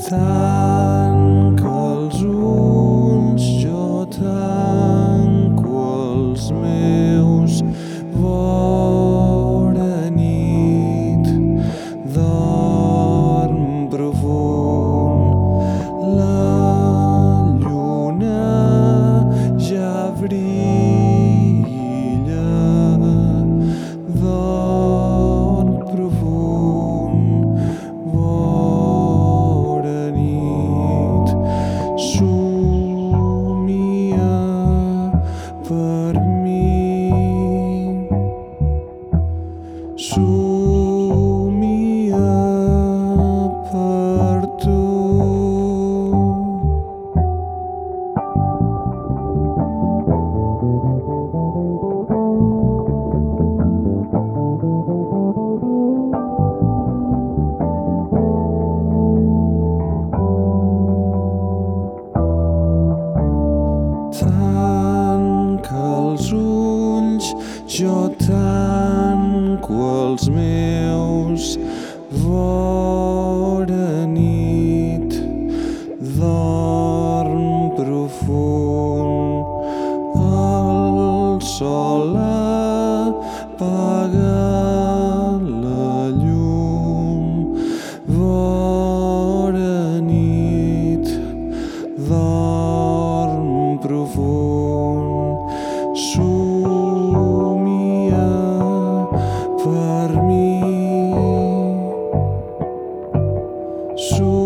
在。tanca els ulls, jo tanco els meus. Vora nit, dorm profund, el sol apareix. 树